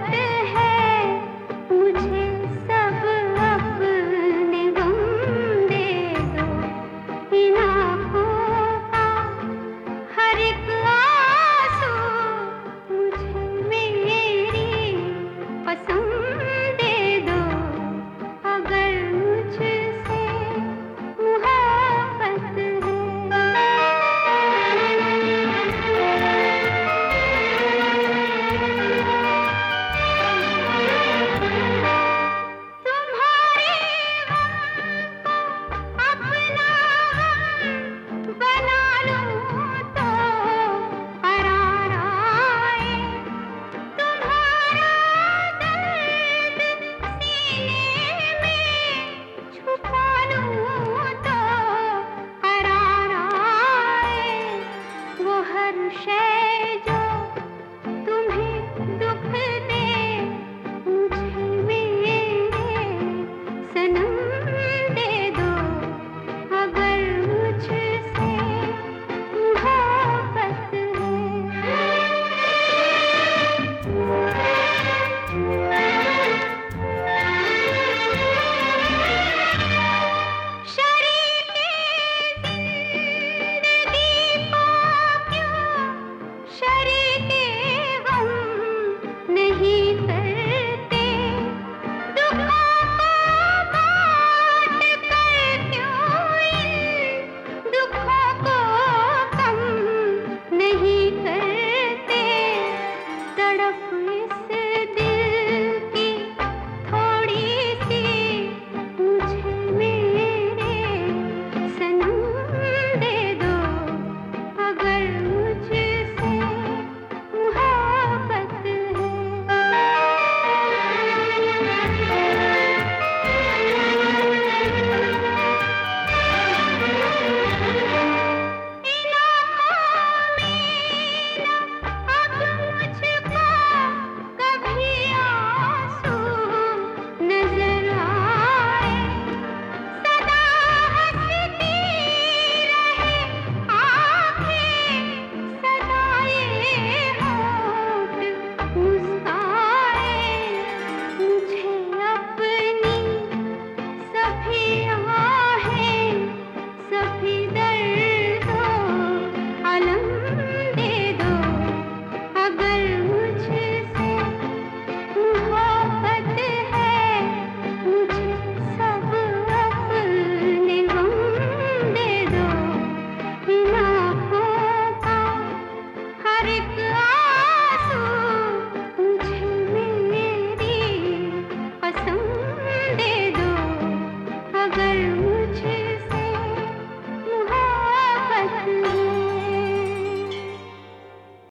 விழித்து